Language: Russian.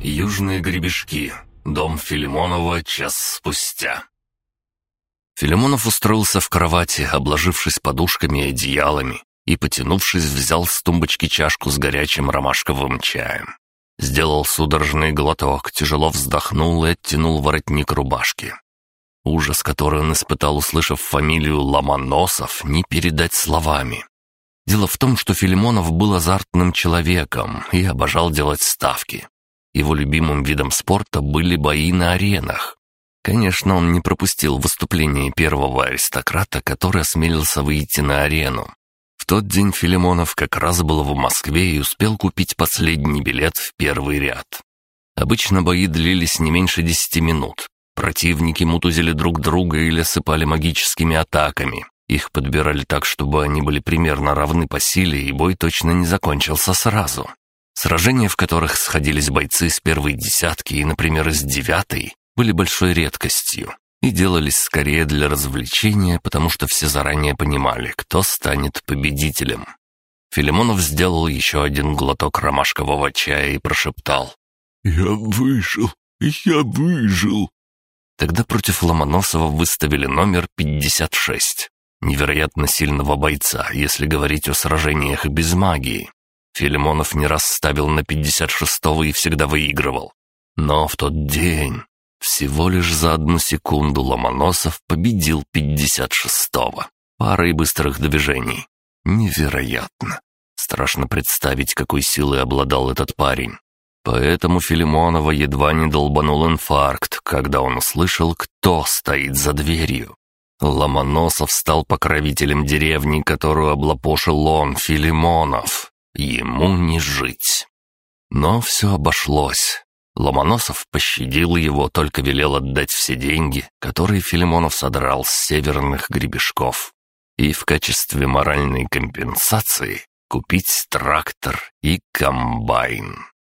Южные гребешки. Дом Филимонова час спустя. Филимонов устроился в кровати, обложившись подушками и одеялами, и, потянувшись, взял с тумбочки чашку с горячим ромашковым чаем. Сделал судорожный глоток, тяжело вздохнул и оттянул воротник рубашки. Ужас, который он испытал, услышав фамилию Ломоносов, не передать словами. Дело в том, что Филимонов был азартным человеком и обожал делать ставки. Его любимым видом спорта были бои на аренах. Конечно, он не пропустил выступление первого аристократа, который осмелился выйти на арену. В тот день Филимонов как раз был в Москве и успел купить последний билет в первый ряд. Обычно бои длились не меньше десяти минут. Противники мутузили друг друга или осыпали магическими атаками. Их подбирали так, чтобы они были примерно равны по силе, и бой точно не закончился сразу. Сражения, в которых сходились бойцы с первой десятки и, например, из девятой, были большой редкостью и делались скорее для развлечения, потому что все заранее понимали, кто станет победителем. Филимонов сделал еще один глоток ромашкового чая и прошептал. «Я выжил! Я выжил!» Тогда против Ломоносова выставили номер 56. Невероятно сильного бойца, если говорить о сражениях без магии. Филимонов не раз ставил на 56-го и всегда выигрывал. Но в тот день, всего лишь за одну секунду Ломоносов победил 56-го. Парой быстрых движений. Невероятно. Страшно представить, какой силой обладал этот парень. Поэтому Филимонова едва не долбанул инфаркт, когда он услышал, кто стоит за дверью. Ломоносов стал покровителем деревни, которую облапошил он, Филимонов. Ему не жить. Но все обошлось. Ломоносов пощадил его, только велел отдать все деньги, которые Филимонов содрал с северных гребешков, и в качестве моральной компенсации купить трактор и комбайн.